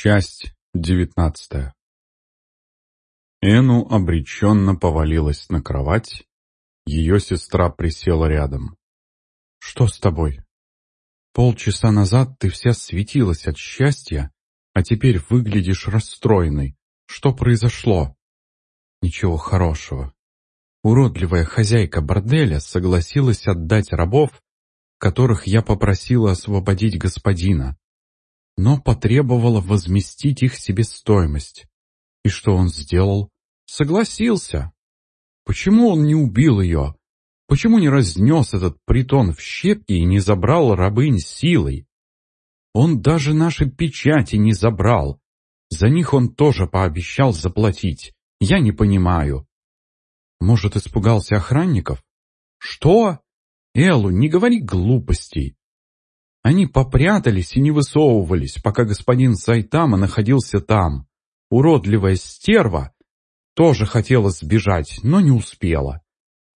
Часть девятнадцатая Эну обреченно повалилась на кровать. Ее сестра присела рядом. «Что с тобой? Полчаса назад ты вся светилась от счастья, а теперь выглядишь расстроенной. Что произошло?» «Ничего хорошего. Уродливая хозяйка борделя согласилась отдать рабов, которых я попросила освободить господина, но потребовала возместить их себестоимость. И что он сделал? Согласился. Почему он не убил ее? Почему не разнес этот притон в щепки и не забрал рабынь силой? Он даже наши печати не забрал. За них он тоже пообещал заплатить. Я не понимаю. Может, испугался охранников? Что? Элу, не говори глупостей. Они попрятались и не высовывались, пока господин Сайтама находился там. Уродливая стерва тоже хотела сбежать, но не успела.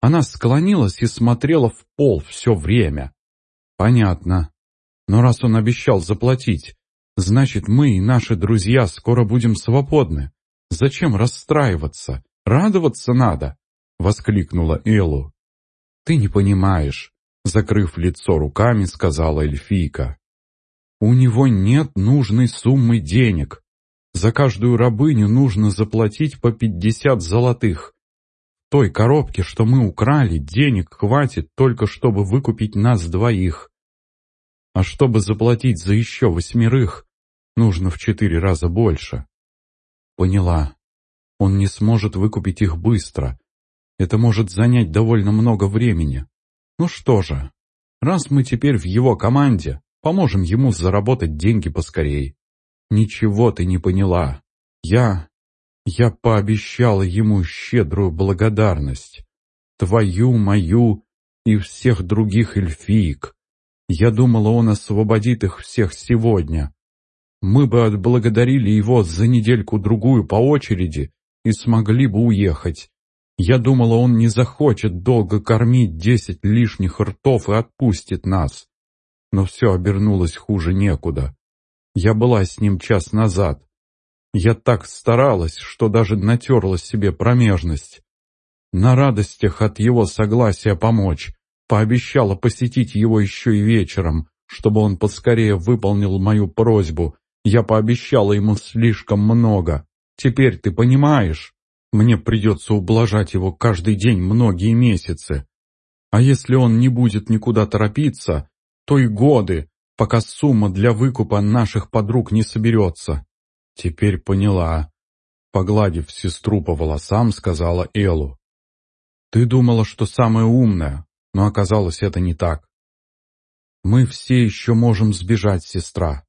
Она склонилась и смотрела в пол все время. Понятно. Но раз он обещал заплатить, значит, мы и наши друзья скоро будем свободны. Зачем расстраиваться? Радоваться надо, — воскликнула Элу. Ты не понимаешь, — закрыв лицо руками, сказала эльфийка. У него нет нужной суммы денег. За каждую рабыню нужно заплатить по пятьдесят золотых. В той коробке, что мы украли, денег хватит только, чтобы выкупить нас двоих. А чтобы заплатить за еще восьмерых, нужно в четыре раза больше. Поняла. Он не сможет выкупить их быстро. Это может занять довольно много времени. Ну что же, раз мы теперь в его команде, поможем ему заработать деньги поскорей. Ничего ты не поняла. Я... Я пообещала ему щедрую благодарность. Твою, мою и всех других эльфиек. Я думала, он освободит их всех сегодня. Мы бы отблагодарили его за недельку-другую по очереди и смогли бы уехать. Я думала, он не захочет долго кормить десять лишних ртов и отпустит нас. Но все обернулось хуже некуда. Я была с ним час назад. Я так старалась, что даже натерла себе промежность. На радостях от его согласия помочь, пообещала посетить его еще и вечером, чтобы он поскорее выполнил мою просьбу. Я пообещала ему слишком много. Теперь ты понимаешь? Мне придется ублажать его каждый день многие месяцы. А если он не будет никуда торопиться, то и годы, пока сумма для выкупа наших подруг не соберется. Теперь поняла. Погладив сестру по волосам, сказала Элу. Ты думала, что самая умная, но оказалось это не так. Мы все еще можем сбежать, сестра.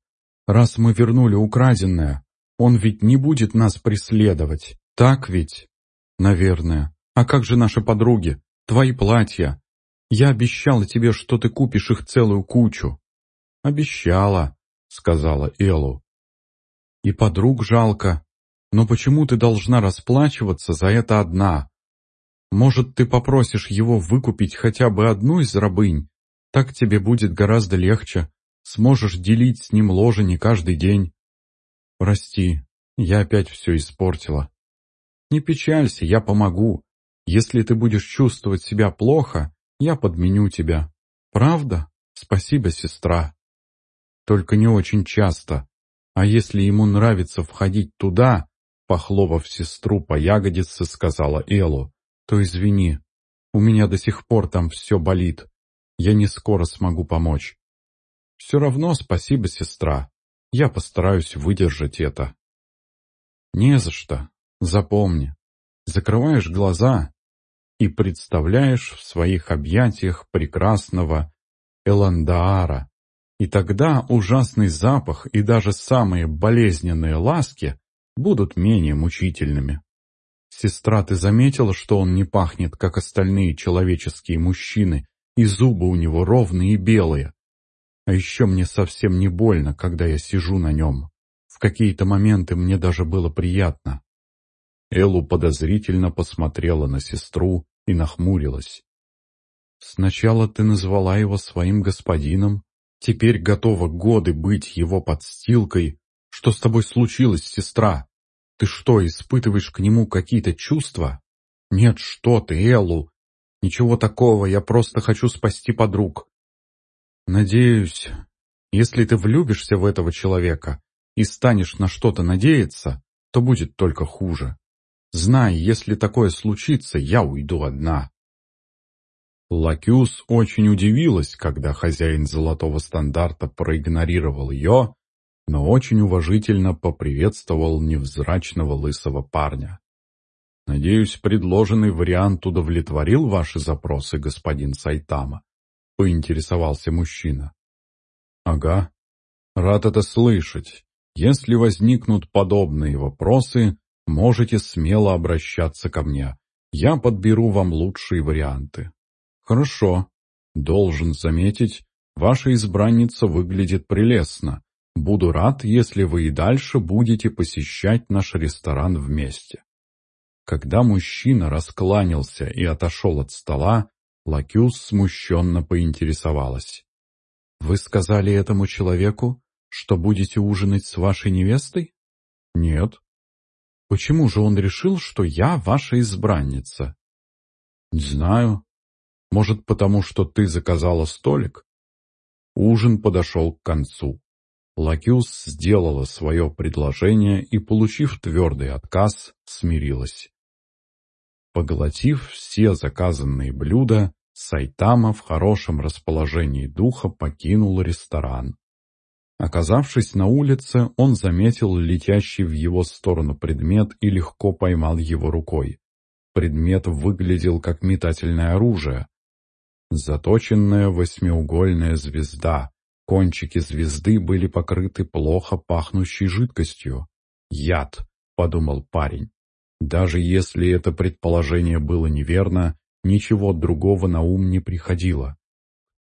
Раз мы вернули украденное, он ведь не будет нас преследовать. Так ведь? Наверное. А как же наши подруги? Твои платья? Я обещала тебе, что ты купишь их целую кучу. Обещала, сказала Элу. И подруг жалко. Но почему ты должна расплачиваться за это одна? Может, ты попросишь его выкупить хотя бы одну из рабынь? Так тебе будет гораздо легче. Сможешь делить с ним ложе не каждый день. Прости, я опять все испортила. Не печалься, я помогу. Если ты будешь чувствовать себя плохо, я подменю тебя. Правда? Спасибо, сестра. Только не очень часто. А если ему нравится входить туда, похлопав сестру по ягодице, сказала Элу, то извини, у меня до сих пор там все болит. Я не скоро смогу помочь. Все равно спасибо, сестра. Я постараюсь выдержать это. Не за что. Запомни, закрываешь глаза и представляешь в своих объятиях прекрасного Эландаара, и тогда ужасный запах и даже самые болезненные ласки будут менее мучительными. Сестра, ты заметила, что он не пахнет, как остальные человеческие мужчины, и зубы у него ровные и белые? А еще мне совсем не больно, когда я сижу на нем. В какие-то моменты мне даже было приятно. Элу подозрительно посмотрела на сестру и нахмурилась. «Сначала ты назвала его своим господином, теперь готова годы быть его подстилкой. Что с тобой случилось, сестра? Ты что, испытываешь к нему какие-то чувства? Нет, что ты, Эллу. Ничего такого, я просто хочу спасти подруг. Надеюсь, если ты влюбишься в этого человека и станешь на что-то надеяться, то будет только хуже. Знай, если такое случится, я уйду одна. Лакюс очень удивилась, когда хозяин золотого стандарта проигнорировал ее, но очень уважительно поприветствовал невзрачного лысого парня. «Надеюсь, предложенный вариант удовлетворил ваши запросы, господин Сайтама?» — поинтересовался мужчина. «Ага. Рад это слышать. Если возникнут подобные вопросы, можете смело обращаться ко мне. Я подберу вам лучшие варианты». «Хорошо. Должен заметить, ваша избранница выглядит прелестно. Буду рад, если вы и дальше будете посещать наш ресторан вместе». Когда мужчина раскланялся и отошел от стола, Лакюс смущенно поинтересовалась. «Вы сказали этому человеку, что будете ужинать с вашей невестой?» «Нет». «Почему же он решил, что я ваша избранница?» «Не знаю. Может, потому что ты заказала столик?» Ужин подошел к концу. Лакюс сделала свое предложение и, получив твердый отказ, смирилась. Поглотив все заказанные блюда, Сайтама в хорошем расположении духа покинул ресторан. Оказавшись на улице, он заметил летящий в его сторону предмет и легко поймал его рукой. Предмет выглядел как метательное оружие. Заточенная восьмиугольная звезда. Кончики звезды были покрыты плохо пахнущей жидкостью. «Яд», — подумал парень. Даже если это предположение было неверно, ничего другого на ум не приходило.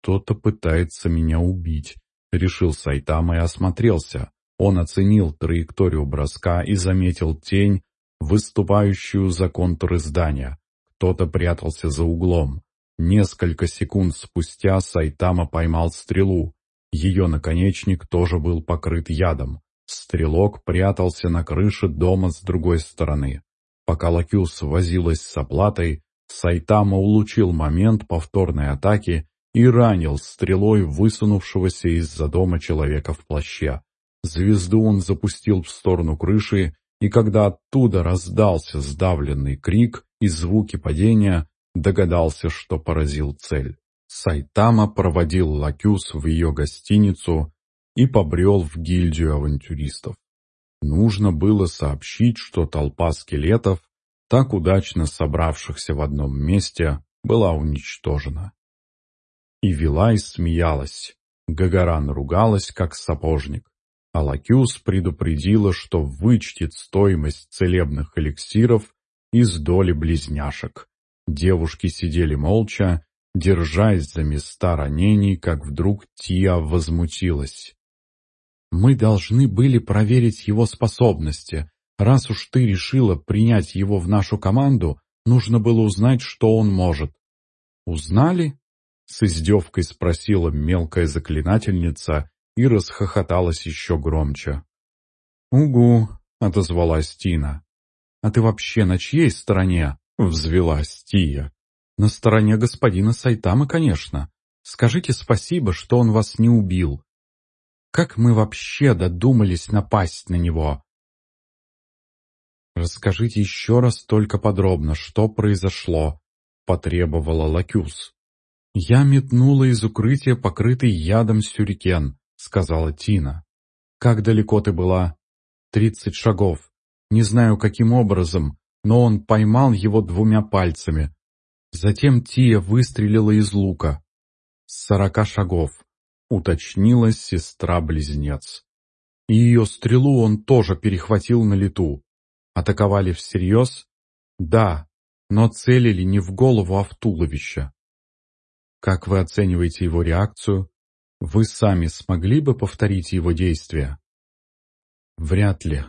«Кто-то пытается меня убить», — решил Сайтама и осмотрелся. Он оценил траекторию броска и заметил тень, выступающую за контуры здания. Кто-то прятался за углом. Несколько секунд спустя Сайтама поймал стрелу. Ее наконечник тоже был покрыт ядом. Стрелок прятался на крыше дома с другой стороны. Пока Лакюс возилась с оплатой, Сайтама улучил момент повторной атаки и ранил стрелой высунувшегося из-за дома человека в плаще. Звезду он запустил в сторону крыши, и когда оттуда раздался сдавленный крик и звуки падения, догадался, что поразил цель. Сайтама проводил Лакюс в ее гостиницу и побрел в гильдию авантюристов. Нужно было сообщить, что толпа скелетов, так удачно собравшихся в одном месте, была уничтожена. И Вилай смеялась, Гагаран ругалась, как сапожник, а Лакюс предупредила, что вычтет стоимость целебных эликсиров из доли близняшек. Девушки сидели молча, держась за места ранений, как вдруг Тия возмутилась. Мы должны были проверить его способности. Раз уж ты решила принять его в нашу команду, нужно было узнать, что он может. Узнали? С издевкой спросила мелкая заклинательница и расхохоталась еще громче. «Угу», — отозвалась Тина. «А ты вообще на чьей стороне?» — взвелась Тия. «На стороне господина Сайтамы, конечно. Скажите спасибо, что он вас не убил. Как мы вообще додумались напасть на него? «Расскажите еще раз только подробно, что произошло», — потребовала Лакюс. «Я метнула из укрытия покрытый ядом сюрикен», — сказала Тина. «Как далеко ты была?» «Тридцать шагов. Не знаю, каким образом, но он поймал его двумя пальцами. Затем Тия выстрелила из лука. С сорока шагов уточнила сестра-близнец. И ее стрелу он тоже перехватил на лету. Атаковали всерьез? Да, но целили не в голову, а в туловище. Как вы оцениваете его реакцию? Вы сами смогли бы повторить его действия? Вряд ли.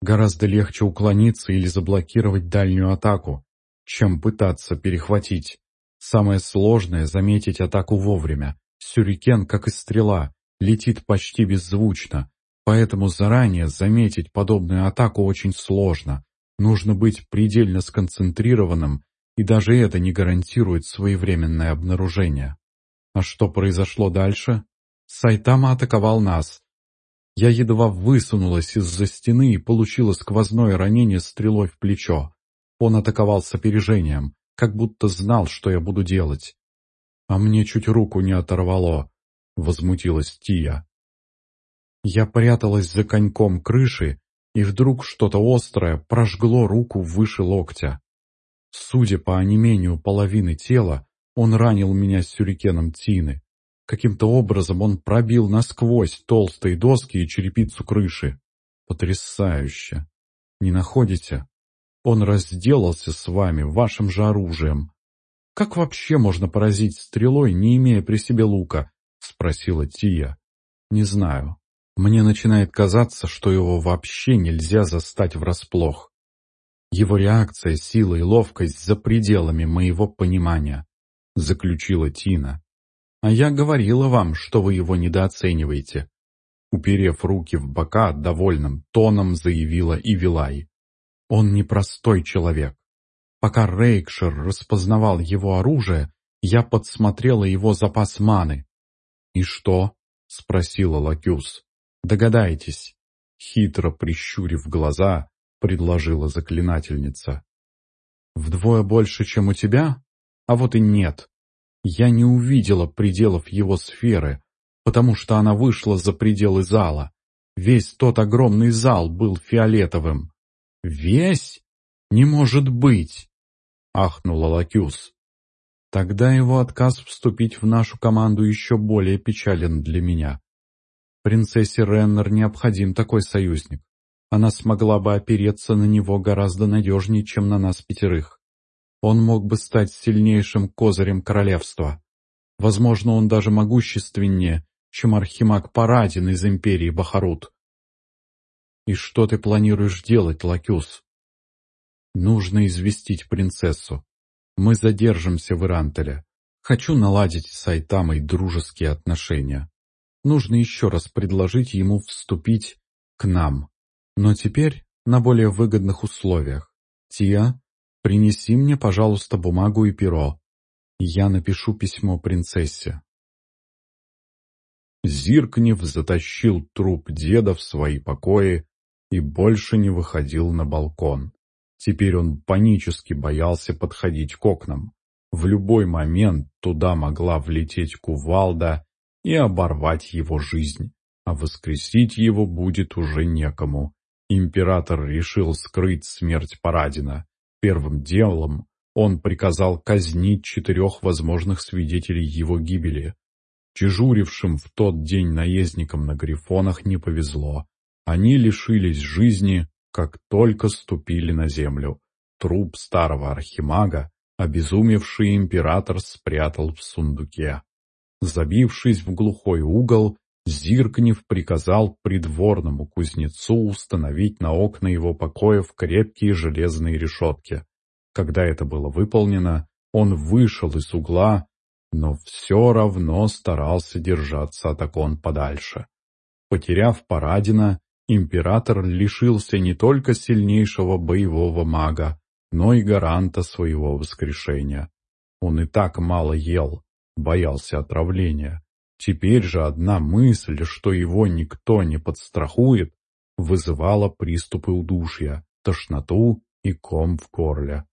Гораздо легче уклониться или заблокировать дальнюю атаку, чем пытаться перехватить. Самое сложное — заметить атаку вовремя, Сюрикен, как и стрела, летит почти беззвучно, Поэтому заранее заметить подобную атаку очень сложно. Нужно быть предельно сконцентрированным, и даже это не гарантирует своевременное обнаружение. А что произошло дальше? Сайтама атаковал нас. Я едва высунулась из-за стены и получила сквозное ранение стрелой в плечо. Он атаковал с опережением, как будто знал, что я буду делать. А мне чуть руку не оторвало, — возмутилась Тия. Я пряталась за коньком крыши, и вдруг что-то острое прожгло руку выше локтя. Судя по онемению половины тела, он ранил меня сюрикеном Тины. Каким-то образом он пробил насквозь толстые доски и черепицу крыши. Потрясающе! Не находите? Он разделался с вами вашим же оружием. Как вообще можно поразить стрелой, не имея при себе лука? Спросила Тия. Не знаю. Мне начинает казаться, что его вообще нельзя застать врасплох. Его реакция, сила и ловкость за пределами моего понимания, заключила Тина. А я говорила вам, что вы его недооцениваете. Уперев руки в бока, довольным тоном заявила Ивилай. Он непростой человек. Пока Рейкшир распознавал его оружие, я подсмотрела его запас маны. «И что?» — спросила Лакюс. Догадайтесь, хитро прищурив глаза, предложила заклинательница. Вдвое больше, чем у тебя? А вот и нет. Я не увидела пределов его сферы, потому что она вышла за пределы зала. Весь тот огромный зал был фиолетовым. «Весь? Не может быть!» — ахнула Лакюс. Тогда его отказ вступить в нашу команду еще более печален для меня. Принцессе Реннер необходим такой союзник. Она смогла бы опереться на него гораздо надежнее, чем на нас пятерых. Он мог бы стать сильнейшим козырем королевства. Возможно, он даже могущественнее, чем архимаг Парадин из империи Бахарут. И что ты планируешь делать, Лакюс? Нужно известить принцессу. Мы задержимся в Ирантеле. Хочу наладить с Айтамой дружеские отношения нужно еще раз предложить ему вступить к нам. Но теперь на более выгодных условиях. Тия, принеси мне, пожалуйста, бумагу и перо. Я напишу письмо принцессе. Зиркнев затащил труп деда в свои покои и больше не выходил на балкон. Теперь он панически боялся подходить к окнам. В любой момент туда могла влететь кувалда и оборвать его жизнь, а воскресить его будет уже некому. Император решил скрыть смерть Парадина. Первым делом он приказал казнить четырех возможных свидетелей его гибели. Чежурившим в тот день наездникам на грифонах не повезло. Они лишились жизни, как только ступили на землю. Труп старого архимага обезумевший император спрятал в сундуке. Забившись в глухой угол, Зиркнев приказал придворному кузнецу установить на окна его покоев крепкие железные решетки. Когда это было выполнено, он вышел из угла, но все равно старался держаться от окон подальше. Потеряв Парадина, император лишился не только сильнейшего боевого мага, но и гаранта своего воскрешения. Он и так мало ел, боялся отравления. Теперь же одна мысль, что его никто не подстрахует, вызывала приступы удушья, тошноту и ком в горле.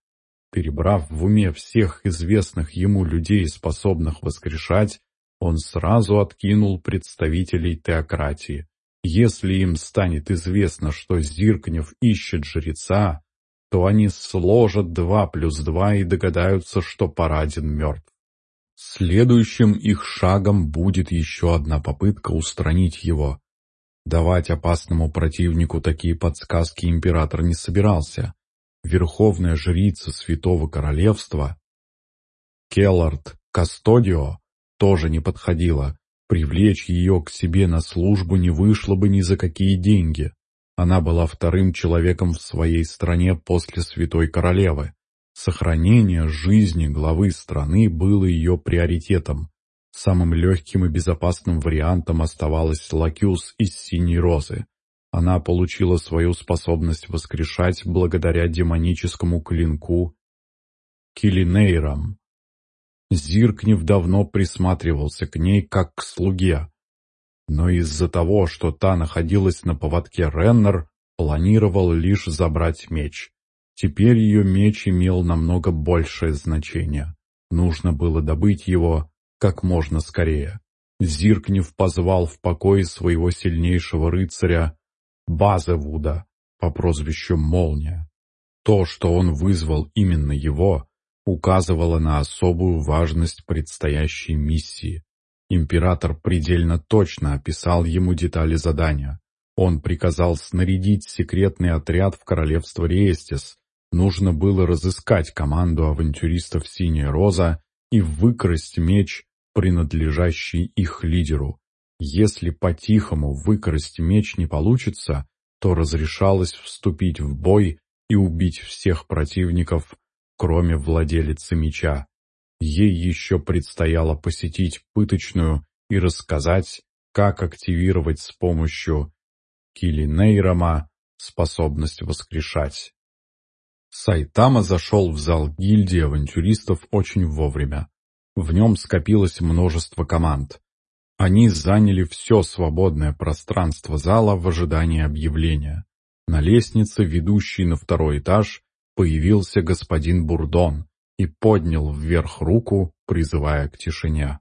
Перебрав в уме всех известных ему людей, способных воскрешать, он сразу откинул представителей теократии. Если им станет известно, что Зиркнев ищет жреца, то они сложат два плюс два и догадаются, что Парадин мертв. Следующим их шагом будет еще одна попытка устранить его. Давать опасному противнику такие подсказки император не собирался. Верховная жрица Святого Королевства Келлард Кастодио тоже не подходила. Привлечь ее к себе на службу не вышло бы ни за какие деньги. Она была вторым человеком в своей стране после Святой Королевы. Сохранение жизни главы страны было ее приоритетом. Самым легким и безопасным вариантом оставалась Лакюс из Синей Розы. Она получила свою способность воскрешать благодаря демоническому клинку Килинейрам. Зиркнев давно присматривался к ней как к слуге, но из-за того, что та находилась на поводке Реннер, планировал лишь забрать меч. Теперь ее меч имел намного большее значение. Нужно было добыть его как можно скорее. Зиркнев позвал в покой своего сильнейшего рыцаря Базевуда по прозвищу Молния. То, что он вызвал именно его, указывало на особую важность предстоящей миссии. Император предельно точно описал ему детали задания. Он приказал снарядить секретный отряд в королевство Реестис. Нужно было разыскать команду авантюристов «Синяя роза» и выкрасть меч, принадлежащий их лидеру. Если по-тихому выкрасть меч не получится, то разрешалось вступить в бой и убить всех противников, кроме владелицы меча. Ей еще предстояло посетить пыточную и рассказать, как активировать с помощью Килинейрома способность воскрешать. Сайтама зашел в зал гильдии авантюристов очень вовремя. В нем скопилось множество команд. Они заняли все свободное пространство зала в ожидании объявления. На лестнице, ведущей на второй этаж, появился господин Бурдон и поднял вверх руку, призывая к тишине.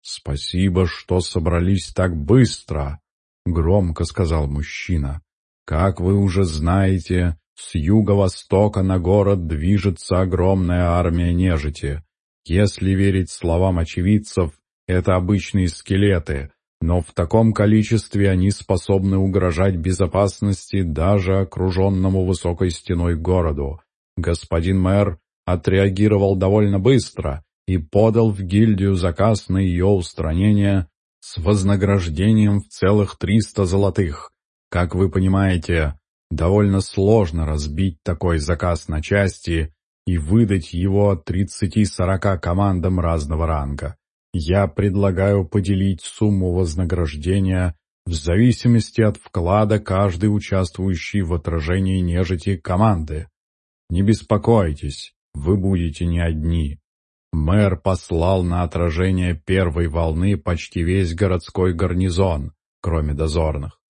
«Спасибо, что собрались так быстро», — громко сказал мужчина. «Как вы уже знаете, с юго-востока на город движется огромная армия нежити. Если верить словам очевидцев, это обычные скелеты, но в таком количестве они способны угрожать безопасности даже окруженному высокой стеной городу. Господин мэр отреагировал довольно быстро и подал в гильдию заказ на ее устранение с вознаграждением в целых триста золотых. Как вы понимаете, довольно сложно разбить такой заказ на части и выдать его 30-40 командам разного ранга. Я предлагаю поделить сумму вознаграждения в зависимости от вклада каждой участвующей в отражении нежити команды. Не беспокойтесь, вы будете не одни. Мэр послал на отражение первой волны почти весь городской гарнизон, кроме дозорных.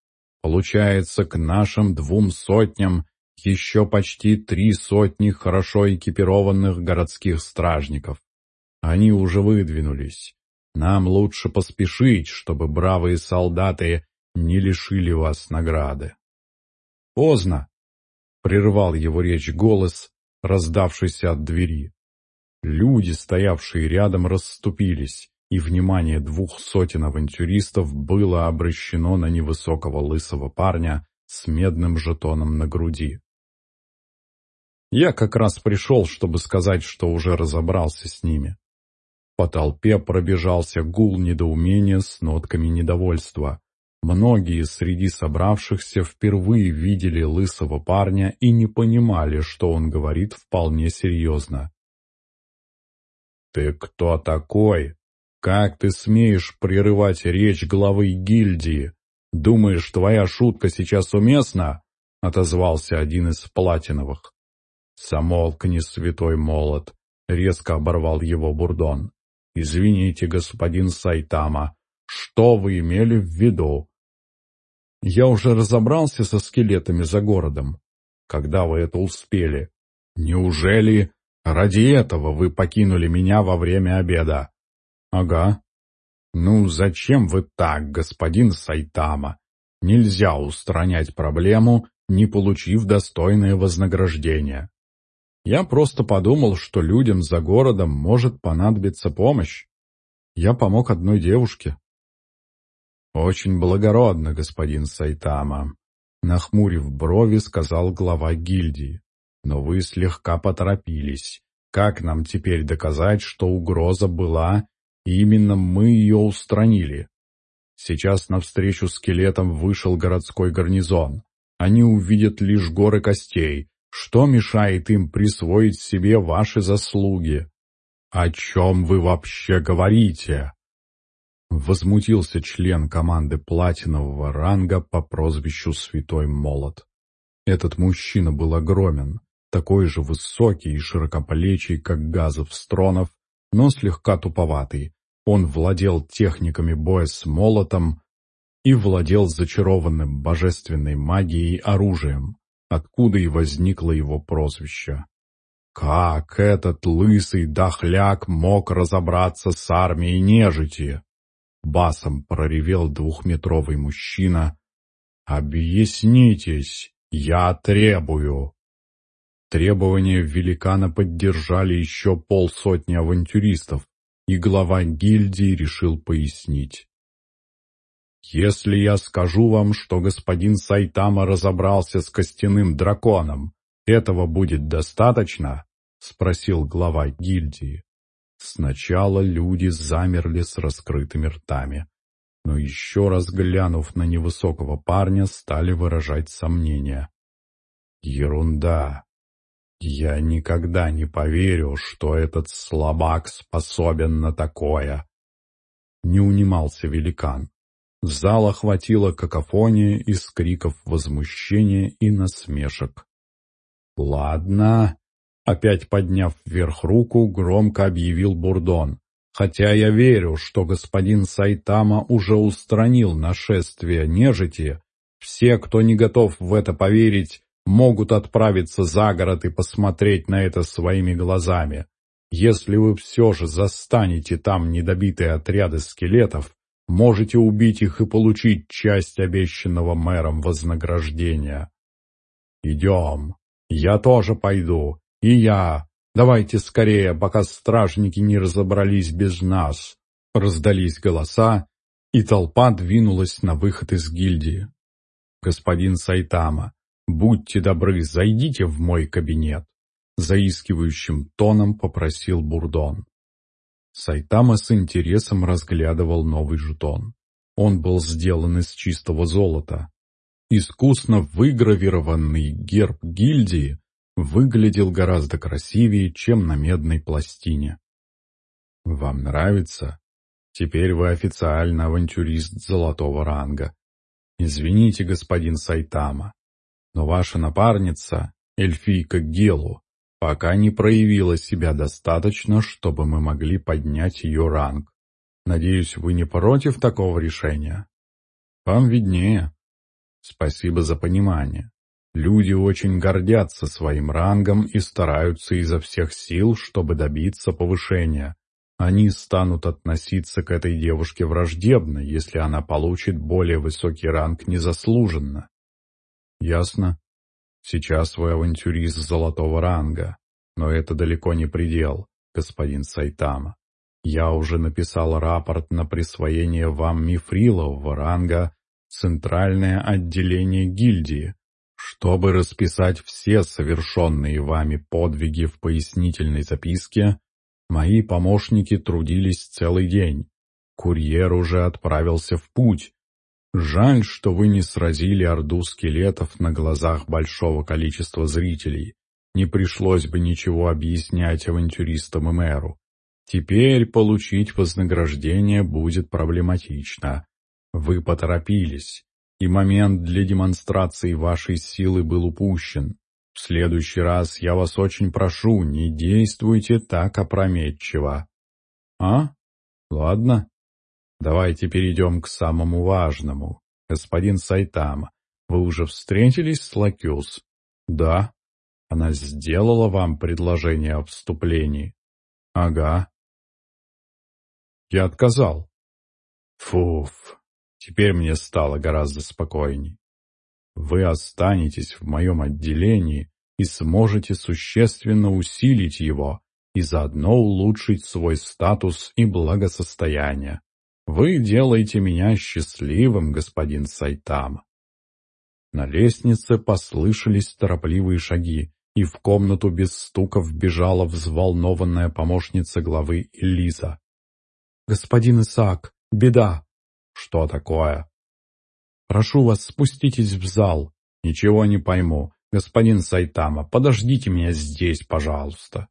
Получается, к нашим двум сотням еще почти три сотни хорошо экипированных городских стражников. Они уже выдвинулись. Нам лучше поспешить, чтобы бравые солдаты не лишили вас награды. Поздно, — прервал его речь голос, раздавшийся от двери. Люди, стоявшие рядом, расступились, и внимание двух сотен авантюристов было обращено на невысокого лысого парня с медным жетоном на груди. Я как раз пришел, чтобы сказать, что уже разобрался с ними. По толпе пробежался гул недоумения с нотками недовольства. Многие среди собравшихся впервые видели лысого парня и не понимали, что он говорит вполне серьезно. «Ты кто такой? Как ты смеешь прерывать речь главы гильдии? Думаешь, твоя шутка сейчас уместна?» — отозвался один из платиновых. «Замолкни, святой молот!» — резко оборвал его Бурдон. «Извините, господин Сайтама, что вы имели в виду?» «Я уже разобрался со скелетами за городом. Когда вы это успели? Неужели ради этого вы покинули меня во время обеда?» «Ага». «Ну, зачем вы так, господин Сайтама? Нельзя устранять проблему, не получив достойное вознаграждение. Я просто подумал, что людям за городом может понадобиться помощь. Я помог одной девушке. Очень благородно, господин Сайтама. Нахмурив брови, сказал глава гильдии. Но вы слегка поторопились. Как нам теперь доказать, что угроза была, и именно мы ее устранили? Сейчас навстречу скелетам вышел городской гарнизон. Они увидят лишь горы костей, что мешает им присвоить себе ваши заслуги? О чем вы вообще говорите? Возмутился член команды платинового ранга по прозвищу Святой Молот. Этот мужчина был огромен, такой же высокий и широкоплечий, как Газов Стронов, но слегка туповатый. Он владел техниками боя с молотом и владел зачарованным божественной магией оружием, откуда и возникло его прозвище. Как этот лысый дохляк мог разобраться с армией нежити? Басом проревел двухметровый мужчина. «Объяснитесь, я требую!» Требования великана поддержали еще полсотни авантюристов, и глава гильдии решил пояснить. «Если я скажу вам, что господин Сайтама разобрался с костяным драконом, этого будет достаточно?» — спросил глава гильдии. Сначала люди замерли с раскрытыми ртами, но еще раз глянув на невысокого парня, стали выражать сомнения. «Ерунда! Я никогда не поверю, что этот слабак способен на такое!» Не унимался великан. Зал охватила какофония из криков возмущения и насмешек. «Ладно», — опять подняв вверх руку, громко объявил Бурдон. «Хотя я верю, что господин Сайтама уже устранил нашествие нежити, все, кто не готов в это поверить, могут отправиться за город и посмотреть на это своими глазами. Если вы все же застанете там недобитые отряды скелетов, можете убить их и получить часть обещанного мэром вознаграждения. Идем. Я тоже пойду. И я. Давайте скорее, пока стражники не разобрались без нас. Раздались голоса, и толпа двинулась на выход из гильдии. Господин Сайтама, будьте добры, зайдите в мой кабинет. Заискивающим тоном попросил Бурдон. Сайтама с интересом разглядывал новый жетон. Он был сделан из чистого золота. Искусно выгравированный герб гильдии выглядел гораздо красивее, чем на медной пластине. «Вам нравится? Теперь вы официально авантюрист золотого ранга. Извините, господин Сайтама, но ваша напарница, эльфийка Гелу, пока не проявила себя достаточно, чтобы мы могли поднять ее ранг. Надеюсь, вы не против такого решения? Вам виднее. Спасибо за понимание. Люди очень гордятся своим рангом и стараются изо всех сил, чтобы добиться повышения. Они станут относиться к этой девушке враждебно, если она получит более высокий ранг незаслуженно. Ясно. Сейчас вы авантюрист золотого ранга, но это далеко не предел, господин Сайтама. Я уже написал рапорт на присвоение вам мифрилового ранга Центральное отделение гильдии, чтобы расписать все совершенные вами подвиги в пояснительной записке. Мои помощники трудились целый день. Курьер уже отправился в путь, Жаль, что вы не сразили орду скелетов на глазах большого количества зрителей. Не пришлось бы ничего объяснять авантюристам и мэру. Теперь получить вознаграждение будет проблематично. Вы поторопились, и момент для демонстрации вашей силы был упущен. В следующий раз я вас очень прошу, не действуйте так опрометчиво. А? Ладно. Давайте перейдем к самому важному. Господин Сайтама, вы уже встретились с Лакюс? Да. Она сделала вам предложение о вступлении? Ага. Я отказал. Фуф, теперь мне стало гораздо спокойней. Вы останетесь в моем отделении и сможете существенно усилить его и заодно улучшить свой статус и благосостояние. Вы делаете меня счастливым, господин Сайтама. На лестнице послышались торопливые шаги, и в комнату без стука вбежала взволнованная помощница главы Элиза. «Господин Исаак, беда!» «Что такое?» «Прошу вас, спуститесь в зал. Ничего не пойму. Господин Сайтама, подождите меня здесь, пожалуйста».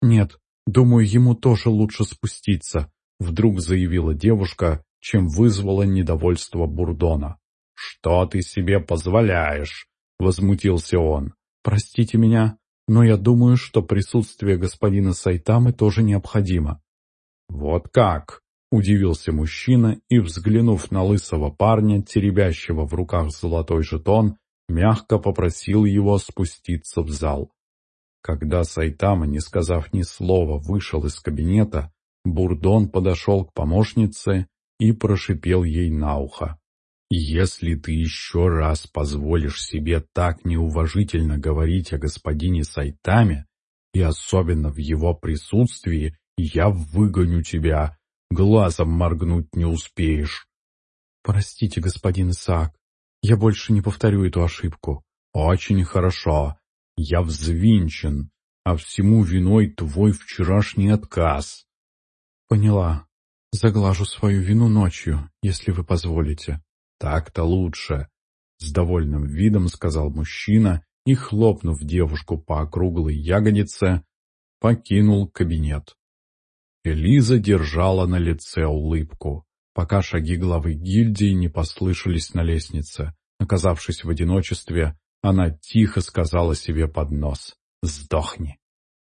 «Нет, думаю, ему тоже лучше спуститься. Вдруг заявила девушка, чем вызвало недовольство Бурдона. «Что ты себе позволяешь?» — возмутился он. «Простите меня, но я думаю, что присутствие господина Сайтамы тоже необходимо». «Вот как?» — удивился мужчина и, взглянув на лысого парня, теребящего в руках золотой жетон, мягко попросил его спуститься в зал. Когда Сайтама, не сказав ни слова, вышел из кабинета, Бурдон подошел к помощнице и прошипел ей на ухо. «Если ты еще раз позволишь себе так неуважительно говорить о господине Сайтаме, и особенно в его присутствии, я выгоню тебя, глазом моргнуть не успеешь». «Простите, господин Исаак, я больше не повторю эту ошибку». «Очень хорошо. Я взвинчен, а всему виной твой вчерашний отказ». «Поняла. Заглажу свою вину ночью, если вы позволите». «Так-то лучше», — с довольным видом сказал мужчина и, хлопнув девушку по округлой ягодице, покинул кабинет. Элиза держала на лице улыбку, пока шаги главы гильдии не послышались на лестнице. Оказавшись в одиночестве, она тихо сказала себе под нос «Сдохни!»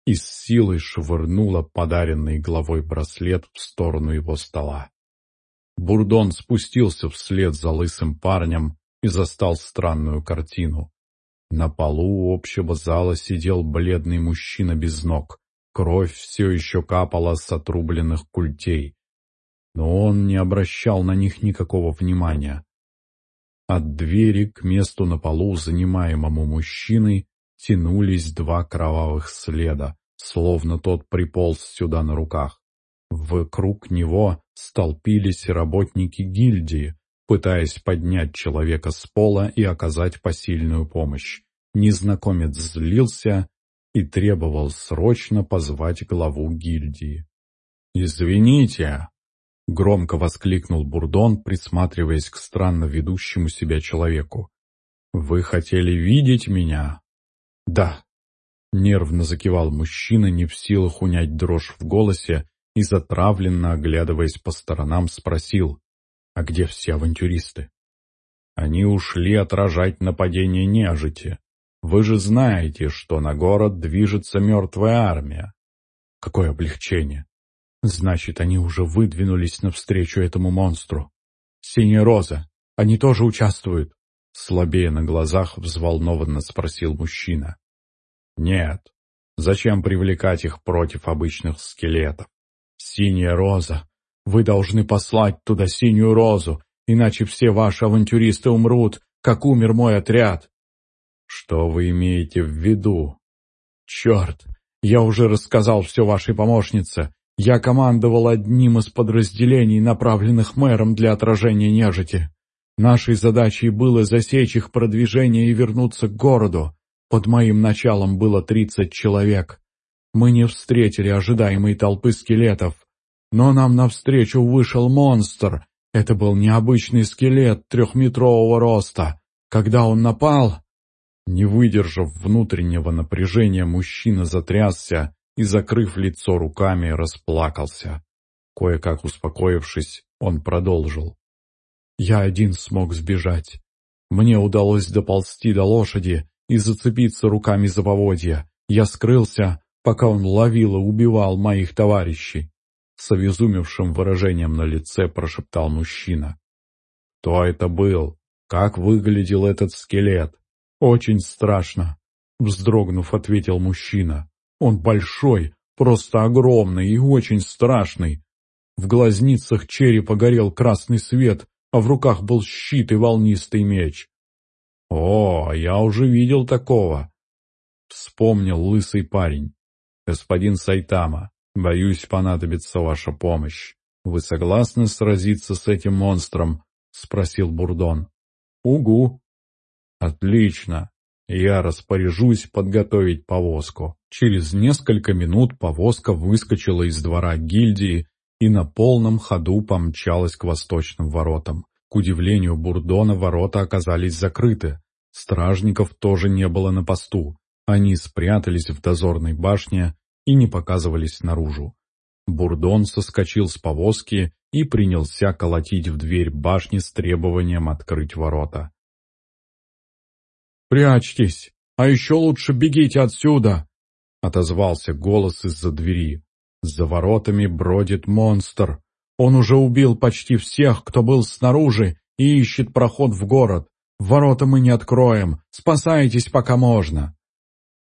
И с силой швырнула подаренный главой браслет в сторону его стола. Бурдон спустился вслед за лысым парнем и застал странную картину. На полу общего зала сидел бледный мужчина без ног. Кровь все еще капала с отрубленных культей. Но он не обращал на них никакого внимания. От двери к месту на полу, занимаемому мужчиной, тянулись два кровавых следа, словно тот приполз сюда на руках. Вокруг него столпились работники гильдии, пытаясь поднять человека с пола и оказать посильную помощь. Незнакомец злился и требовал срочно позвать главу гильдии. «Извините!» — громко воскликнул Бурдон, присматриваясь к странно ведущему себя человеку. «Вы хотели видеть меня?» «Да», — нервно закивал мужчина, не в силах унять дрожь в голосе, и затравленно, оглядываясь по сторонам, спросил, «А где все авантюристы?» «Они ушли отражать нападение нежити. Вы же знаете, что на город движется мертвая армия. Какое облегчение! Значит, они уже выдвинулись навстречу этому монстру. Синяя роза, они тоже участвуют? Слабее на глазах взволнованно спросил мужчина. Нет. Зачем привлекать их против обычных скелетов? Синяя роза. Вы должны послать туда синюю розу, иначе все ваши авантюристы умрут, как умер мой отряд. «Что вы имеете в виду?» «Черт! Я уже рассказал все вашей помощнице. Я командовал одним из подразделений, направленных мэром для отражения нежити. Нашей задачей было засечь их продвижение и вернуться к городу. Под моим началом было тридцать человек. Мы не встретили ожидаемой толпы скелетов. Но нам навстречу вышел монстр. Это был необычный скелет трехметрового роста. Когда он напал, не выдержав внутреннего напряжения, мужчина затрясся и, закрыв лицо руками, расплакался. Кое-как успокоившись, он продолжил. «Я один смог сбежать. Мне удалось доползти до лошади и зацепиться руками за поводья. Я скрылся, пока он ловил и убивал моих товарищей». С обезумевшим выражением на лице прошептал мужчина. «Кто это был? Как выглядел этот скелет?» «Очень страшно», — вздрогнув, ответил мужчина. «Он большой, просто огромный и очень страшный. В глазницах черепа горел красный свет, а в руках был щит и волнистый меч». «О, я уже видел такого», — вспомнил лысый парень. «Господин Сайтама, боюсь, понадобится ваша помощь. Вы согласны сразиться с этим монстром?» — спросил Бурдон. «Угу», Отлично. Я распоряжусь подготовить повозку. Через несколько минут повозка выскочила из двора гильдии и на полном ходу помчалась к восточным воротам. К удивлению Бурдона ворота оказались закрыты. Стражников тоже не было на посту. Они спрятались в дозорной башне и не показывались наружу. Бурдон соскочил с повозки и принялся колотить в дверь башни с требованием открыть ворота. «Прячьтесь, а еще лучше бегите отсюда!» — отозвался голос из-за двери. «За воротами бродит монстр. Он уже убил почти всех, кто был снаружи, и ищет проход в город. Ворота мы не откроем. Спасайтесь, пока можно!»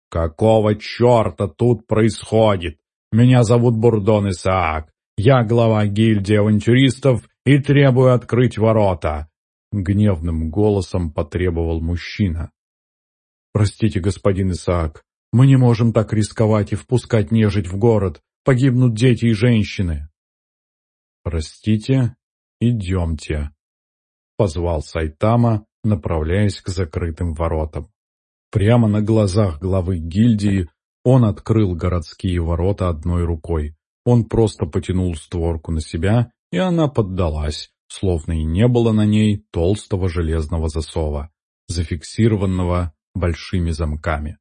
«Какого черта тут происходит? Меня зовут Бурдон Исаак. Я глава гильдии авантюристов и требую открыть ворота!» Гневным голосом потребовал мужчина. «Простите, господин Исаак, мы не можем так рисковать и впускать нежить в город. Погибнут дети и женщины». «Простите, идемте», — позвал Сайтама, направляясь к закрытым воротам. Прямо на глазах главы гильдии он открыл городские ворота одной рукой. Он просто потянул створку на себя, и она поддалась, словно и не было на ней толстого железного засова, зафиксированного большими замками.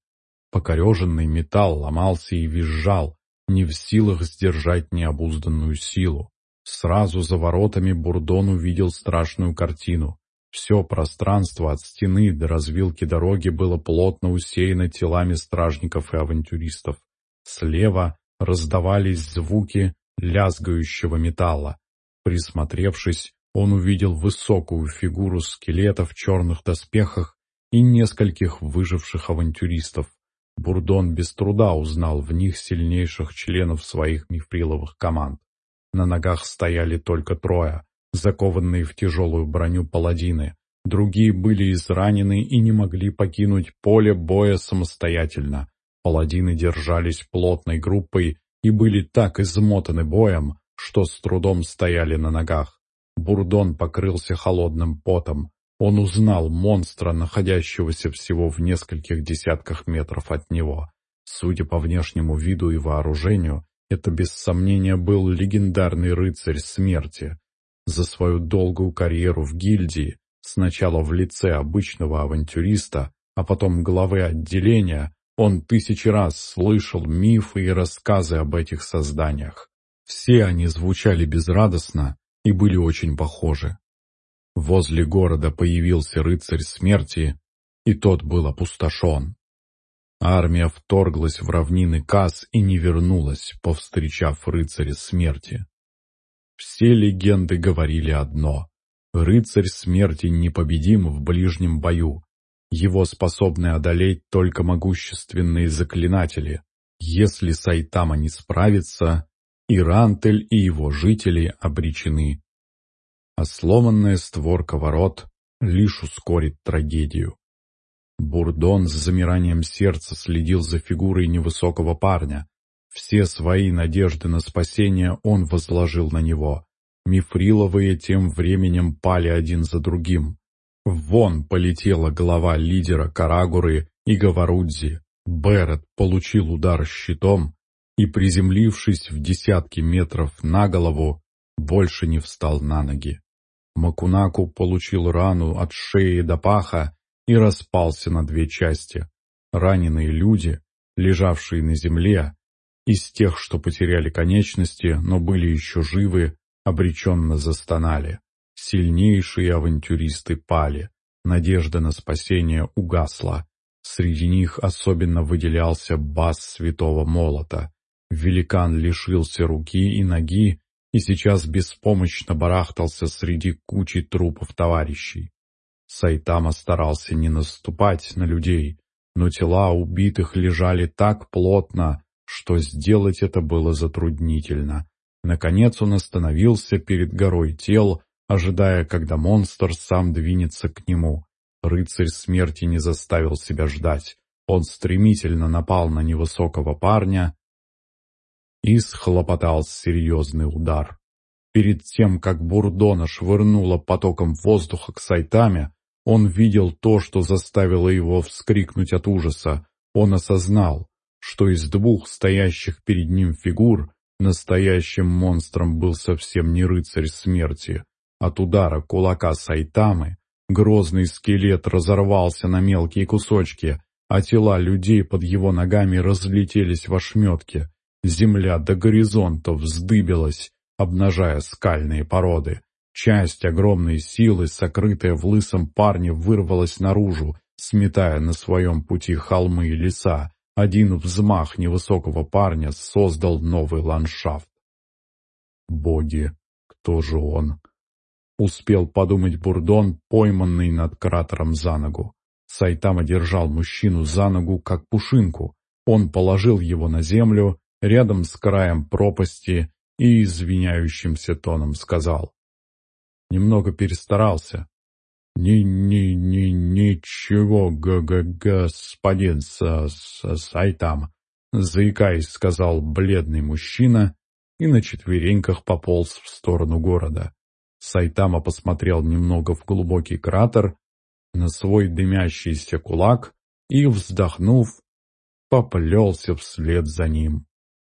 Покореженный металл ломался и визжал, не в силах сдержать необузданную силу. Сразу за воротами Бурдон увидел страшную картину. Все пространство от стены до развилки дороги было плотно усеяно телами стражников и авантюристов. Слева раздавались звуки лязгающего металла. Присмотревшись, он увидел высокую фигуру скелета в черных доспехах и нескольких выживших авантюристов. Бурдон без труда узнал в них сильнейших членов своих мифриловых команд. На ногах стояли только трое, закованные в тяжелую броню паладины. Другие были изранены и не могли покинуть поле боя самостоятельно. Паладины держались плотной группой и были так измотаны боем, что с трудом стояли на ногах. Бурдон покрылся холодным потом. Он узнал монстра, находящегося всего в нескольких десятках метров от него. Судя по внешнему виду и вооружению, это без сомнения был легендарный рыцарь смерти. За свою долгую карьеру в гильдии, сначала в лице обычного авантюриста, а потом главы отделения, он тысячи раз слышал мифы и рассказы об этих созданиях. Все они звучали безрадостно и были очень похожи. Возле города появился рыцарь смерти, и тот был опустошен. Армия вторглась в равнины Кас и не вернулась, повстречав рыцаря смерти. Все легенды говорили одно — рыцарь смерти непобедим в ближнем бою. Его способны одолеть только могущественные заклинатели. Если Сайтама не справится, Ирантель и его жители обречены а сломанная створка ворот лишь ускорит трагедию. Бурдон с замиранием сердца следил за фигурой невысокого парня. Все свои надежды на спасение он возложил на него. Мифриловые тем временем пали один за другим. Вон полетела голова лидера Карагуры и Гаварудзи. Берет получил удар щитом и, приземлившись в десятки метров на голову, больше не встал на ноги. Макунаку получил рану от шеи до паха и распался на две части. Раненые люди, лежавшие на земле, из тех, что потеряли конечности, но были еще живы, обреченно застонали. Сильнейшие авантюристы пали. Надежда на спасение угасла. Среди них особенно выделялся бас Святого Молота. Великан лишился руки и ноги и сейчас беспомощно барахтался среди кучи трупов товарищей. Сайтама старался не наступать на людей, но тела убитых лежали так плотно, что сделать это было затруднительно. Наконец он остановился перед горой тел, ожидая, когда монстр сам двинется к нему. Рыцарь смерти не заставил себя ждать. Он стремительно напал на невысокого парня, и схлопотал серьезный удар. Перед тем, как Бурдона швырнула потоком воздуха к Сайтаме, он видел то, что заставило его вскрикнуть от ужаса. Он осознал, что из двух стоящих перед ним фигур настоящим монстром был совсем не рыцарь смерти. От удара кулака Сайтамы грозный скелет разорвался на мелкие кусочки, а тела людей под его ногами разлетелись в ошметки. Земля до горизонта вздыбилась, обнажая скальные породы. Часть огромной силы, сокрытая в лысом парне, вырвалась наружу, сметая на своем пути холмы и леса. Один взмах невысокого парня создал новый ландшафт. Боги, кто же он? Успел подумать Бурдон, пойманный над кратером за ногу. Сайтама держал мужчину за ногу, как пушинку. Он положил его на землю, рядом с краем пропасти, и извиняющимся тоном сказал. Немного перестарался. «Ни-ни-ни-ничего, г-г-господин с с Сайтама», заикаясь, сказал бледный мужчина и на четвереньках пополз в сторону города. Сайтама посмотрел немного в глубокий кратер, на свой дымящийся кулак и, вздохнув, поплелся вслед за ним.